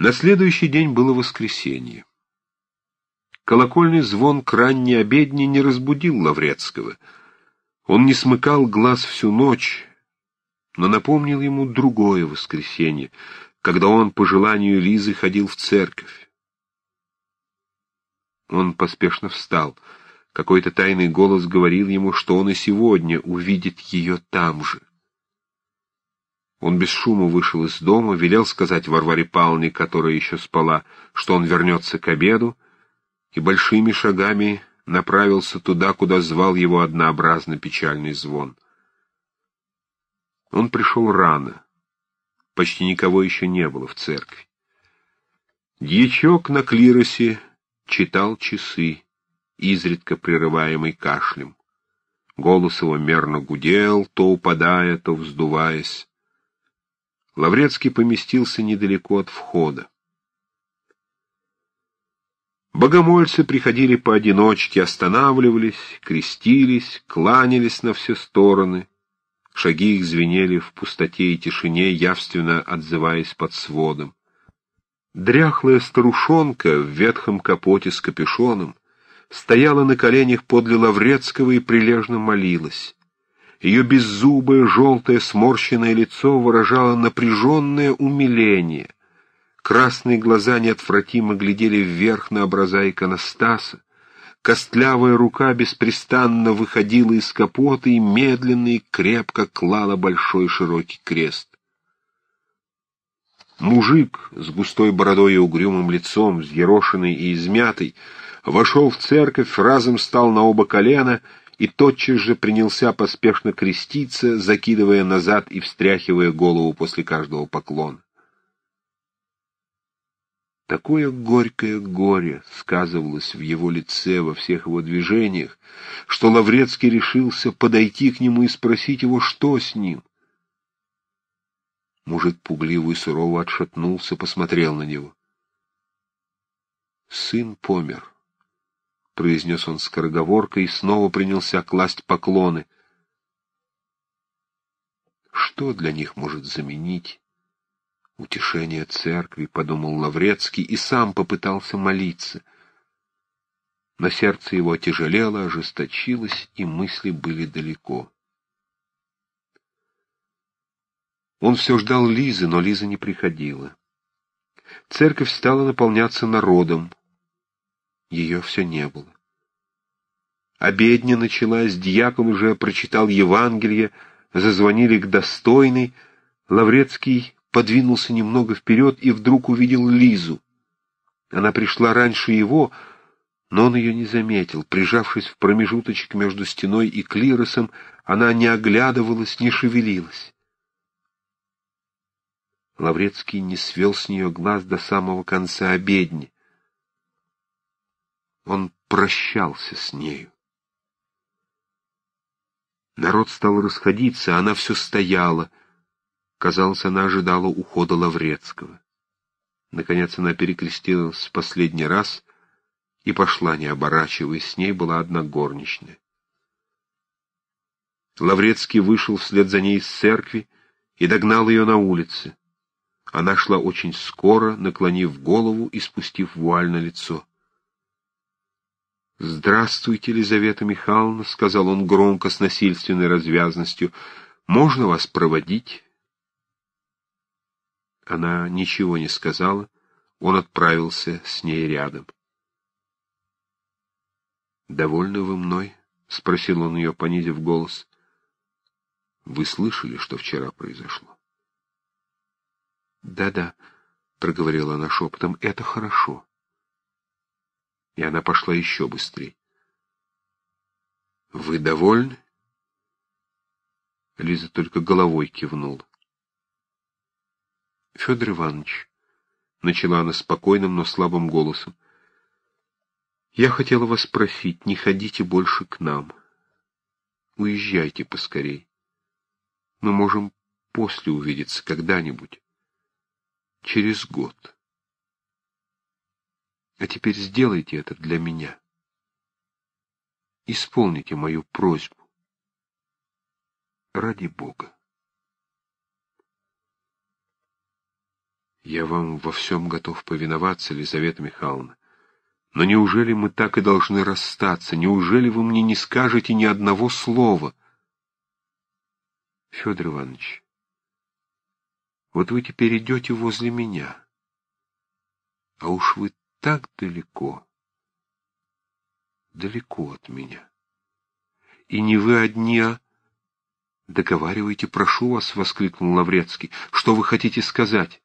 На следующий день было воскресенье. Колокольный звон к ранней обедне не разбудил Лаврецкого. Он не смыкал глаз всю ночь, но напомнил ему другое воскресенье, когда он по желанию Лизы ходил в церковь. Он поспешно встал. Какой-то тайный голос говорил ему, что он и сегодня увидит ее там же. Он без шума вышел из дома, велел сказать Варваре Павловне, которая еще спала, что он вернется к обеду, и большими шагами направился туда, куда звал его однообразно печальный звон. Он пришел рано. Почти никого еще не было в церкви. Дьячок на клиросе читал часы, изредка прерываемый кашлем. Голос его мерно гудел, то упадая, то вздуваясь. Лаврецкий поместился недалеко от входа. Богомольцы приходили поодиночке, останавливались, крестились, кланялись на все стороны. Шаги их звенели в пустоте и тишине, явственно отзываясь под сводом. Дряхлая старушонка в ветхом капоте с капюшоном стояла на коленях подле Лаврецкого и прилежно молилась. Ее беззубое, желтое, сморщенное лицо выражало напряженное умиление. Красные глаза неотвратимо глядели вверх на образа иконостаса. Костлявая рука беспрестанно выходила из капота и медленно и крепко клала большой широкий крест. Мужик с густой бородой и угрюмым лицом, взъерошенный и измятый, вошел в церковь, разом стал на оба колена — и тотчас же принялся поспешно креститься, закидывая назад и встряхивая голову после каждого поклона. Такое горькое горе сказывалось в его лице, во всех его движениях, что Лаврецкий решился подойти к нему и спросить его, что с ним. Мужик пугливо и сурово отшатнулся, посмотрел на него. Сын помер произнес он скороговоркой и снова принялся класть поклоны. Что для них может заменить утешение церкви, подумал Лаврецкий и сам попытался молиться. Но сердце его отяжелело, ожесточилось, и мысли были далеко. Он все ждал Лизы, но Лиза не приходила. Церковь стала наполняться народом, ее все не было. Обедня началась, дьякон уже прочитал Евангелие, зазвонили к достойной. Лаврецкий подвинулся немного вперед и вдруг увидел Лизу. Она пришла раньше его, но он ее не заметил. Прижавшись в промежуточек между стеной и клиросом, она не оглядывалась, не шевелилась. Лаврецкий не свел с нее глаз до самого конца обедни. Он прощался с нею. Народ стал расходиться, она все стояла. Казалось, она ожидала ухода Лаврецкого. Наконец она перекрестилась в последний раз и пошла, не оборачиваясь. С ней была одна горничная. Лаврецкий вышел вслед за ней из церкви и догнал ее на улице. Она шла очень скоро, наклонив голову и спустив вуаль на лицо. «Здравствуйте, Елизавета Михайловна», — сказал он громко, с насильственной развязностью. «Можно вас проводить?» Она ничего не сказала. Он отправился с ней рядом. «Довольны вы мной?» — спросил он ее, понизив голос. «Вы слышали, что вчера произошло?» «Да-да», — проговорила она шепотом, — «это хорошо» и она пошла еще быстрее. «Вы довольны?» Лиза только головой кивнула. «Федор Иванович», — начала она спокойным, но слабым голосом, — «я хотела вас просить, не ходите больше к нам. Уезжайте поскорей. Мы можем после увидеться когда-нибудь, через год». А теперь сделайте это для меня. Исполните мою просьбу. Ради Бога. Я вам во всем готов повиноваться, Елизавета Михайловна. Но неужели мы так и должны расстаться? Неужели вы мне не скажете ни одного слова? Федор Иванович, вот вы теперь идете возле меня, а уж вы так далеко, далеко от меня. И не вы одни, а... «Договаривайте, прошу вас», — воскликнул Лаврецкий. «Что вы хотите сказать?»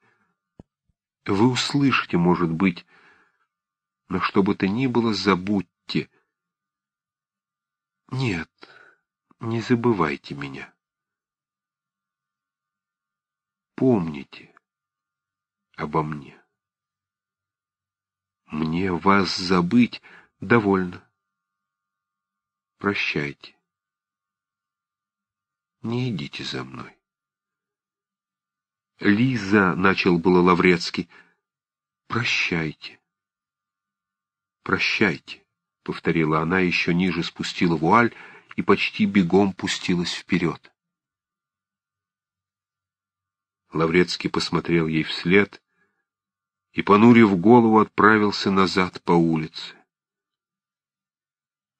«Вы услышите, может быть, но что бы то ни было, забудьте». «Нет, не забывайте меня. Помните обо мне. Мне вас забыть довольно. Прощайте. Не идите за мной. Лиза, — начал было Лаврецкий, — прощайте. Прощайте, — повторила она, еще ниже спустила вуаль и почти бегом пустилась вперед. Лаврецкий посмотрел ей вслед и, понурив голову, отправился назад по улице.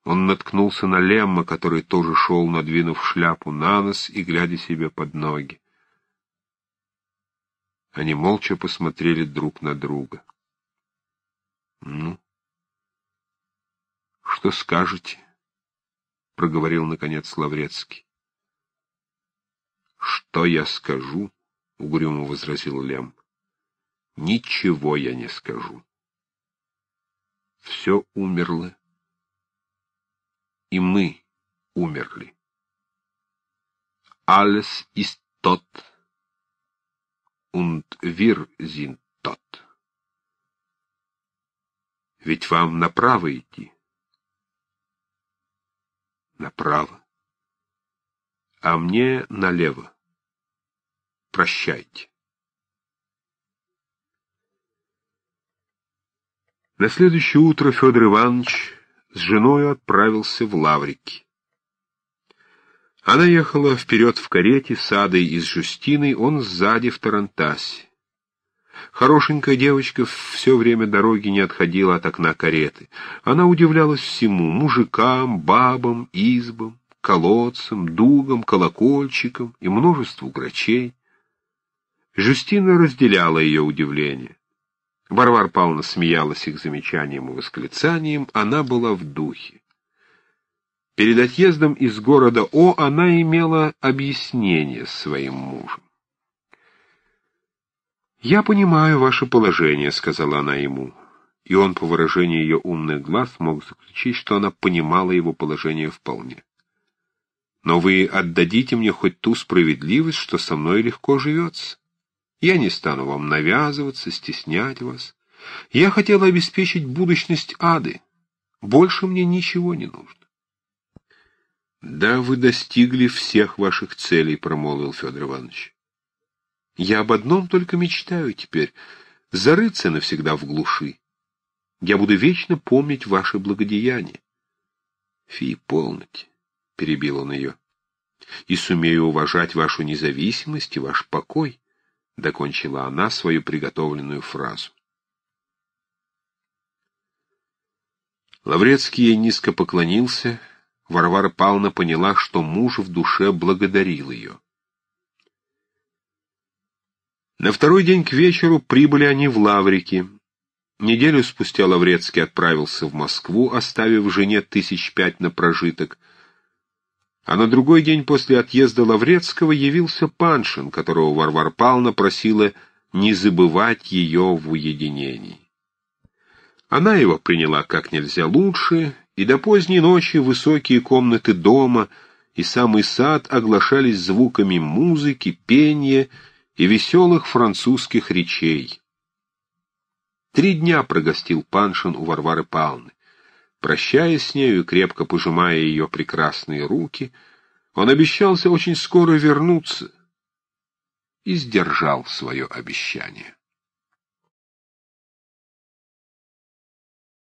Он наткнулся на Лемма, который тоже шел, надвинув шляпу на нос и глядя себе под ноги. Они молча посмотрели друг на друга. — Ну, что скажете? — проговорил, наконец, Лаврецкий. — Что я скажу? — угрюмо возразил Лем. — Ничего я не скажу. Все умерло и мы умерли. Alles ist tot, und wir sind tot. Ведь вам направо идти. Направо. А мне налево. Прощайте. На следующее утро Федор Иванович с женой отправился в Лаврики. Она ехала вперед в карете с Адой и с Жустиной, он сзади в Тарантасе. Хорошенькая девочка все время дороги не отходила от окна кареты. Она удивлялась всему — мужикам, бабам, избам, колодцам, дугам, колокольчикам и множеству грачей. Жустина разделяла ее удивление. Варвара Павловна смеялась их замечанием и восклицанием, она была в духе. Перед отъездом из города О она имела объяснение своим мужем. «Я понимаю ваше положение», — сказала она ему, и он, по выражению ее умных глаз, мог заключить, что она понимала его положение вполне. «Но вы отдадите мне хоть ту справедливость, что со мной легко живется». Я не стану вам навязываться, стеснять вас. Я хотела обеспечить будущность ады. Больше мне ничего не нужно. Да, вы достигли всех ваших целей, промолвил Федор Иванович. Я об одном только мечтаю теперь — зарыться навсегда в глуши. Я буду вечно помнить ваше благодеяние. Фи, полноте, — перебил он ее, — и сумею уважать вашу независимость и ваш покой. — докончила она свою приготовленную фразу. Лаврецкий ей низко поклонился. Варвара Павловна поняла, что муж в душе благодарил ее. На второй день к вечеру прибыли они в Лаврики. Неделю спустя Лаврецкий отправился в Москву, оставив жене тысяч пять на прожиток — а на другой день после отъезда Лаврецкого явился Паншин, которого Варвара Павловна просила не забывать ее в уединении. Она его приняла как нельзя лучше, и до поздней ночи высокие комнаты дома и самый сад оглашались звуками музыки, пения и веселых французских речей. Три дня прогостил Паншин у Варвары Павловны. Прощаясь с нею и крепко пожимая ее прекрасные руки, он обещался очень скоро вернуться и сдержал свое обещание.